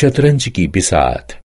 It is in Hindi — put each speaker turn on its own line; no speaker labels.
शतरंज की बिसात।